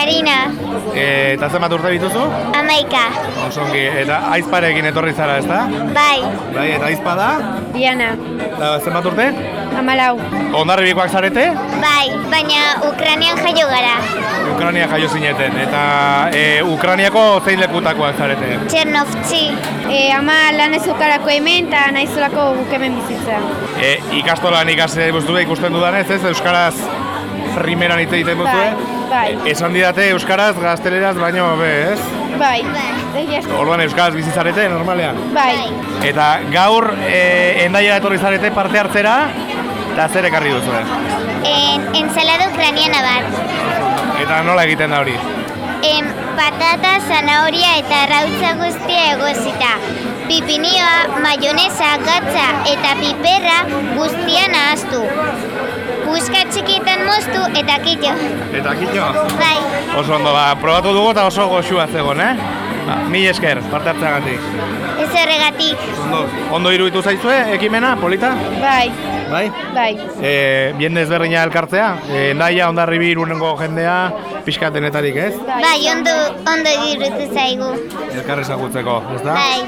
Karina, E, eta zenbat urte dituzu? Amaika, Osongi, eta aizparekin etorri zara, ezta? bai, Bai, eta aizpa da? Diana, Eta zenbat urte? amalau. Ondarribikoak zarete? bai, baina Ukranian jaio gara. Ukrania jaio zineten. Eta e, Ukraniako zein lekutakoak zarete? Txernovtzi, E, ama lan ez ukarako hemen eta naizolako guk hemen bizitza. E, ikastolan ikase buztue ikusten dudanez, ez? Euskaraz primeran hitz egiten duzue? Bai, bai. Esan didate Euskaraz, gazteleraz, baino be, ez? Bai, Bai. Orduan Euskaraz bizi zarete, normalean? Bai, Eta gaur e, endaia etorri zarete parte hartzera, eta zer ekarri duzue? en, ensalada ucraniana bat. Eta nola egiten da hori? Em, patata, zanahoria eta arrautza guztia egosita. Pipinioa, maionesa, gatza eta piperra guztia nahaztu. Puska txikitan moztu eta kito. Eta kito? Bai, Oso ondo, ba, probatu dugu eta oso goxua zegoen, eh? Ba, mil esker, parte hartzeagatik. ez horregatik. Ondo, ondo iruditu zaizue, ekimena, polita? bai, Bai? bai. E, bien desberdina elkartzea, e, naia, ondarribi irunengo jendea, pixkat denetarik, ez? Bai, ondo, ondo iruditu zaigu. Elkar ezagutzeko, ez da? Bai.